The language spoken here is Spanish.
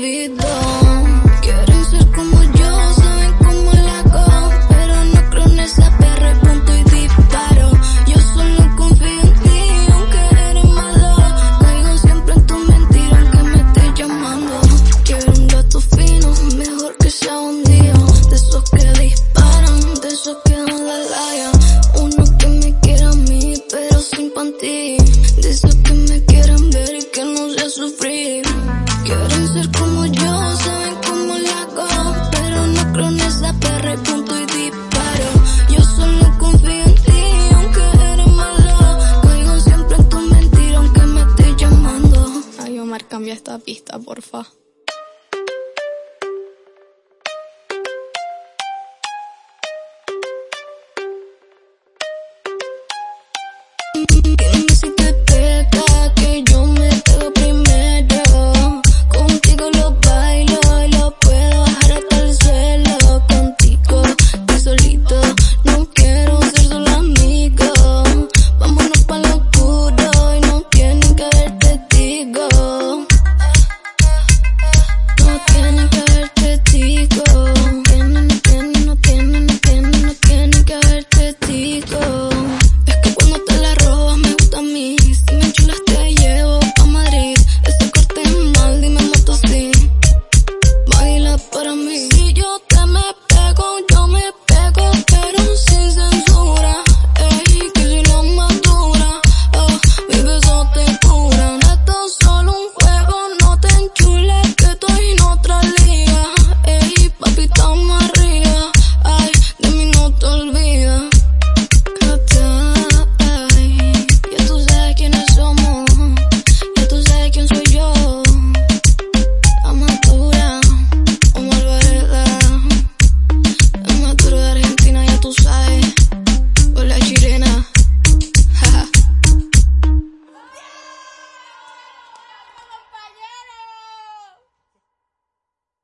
olvidó. Quieren ser como yo, saben cómo la hago. Pero no creo en esa perra, punto y disparo. Yo solo confío en ti, aunque eres malo. Caigo siempre en tu mentira, aunque me estés llamando. Quiero un gato fino, mejor que sea un día. De esos que disparan, de esos que no la layan. Uno que me quiera a mí, pero sin panty. De esos que me quieran ver y que no sea sufrir. Quieren ser como esta pista, porfa.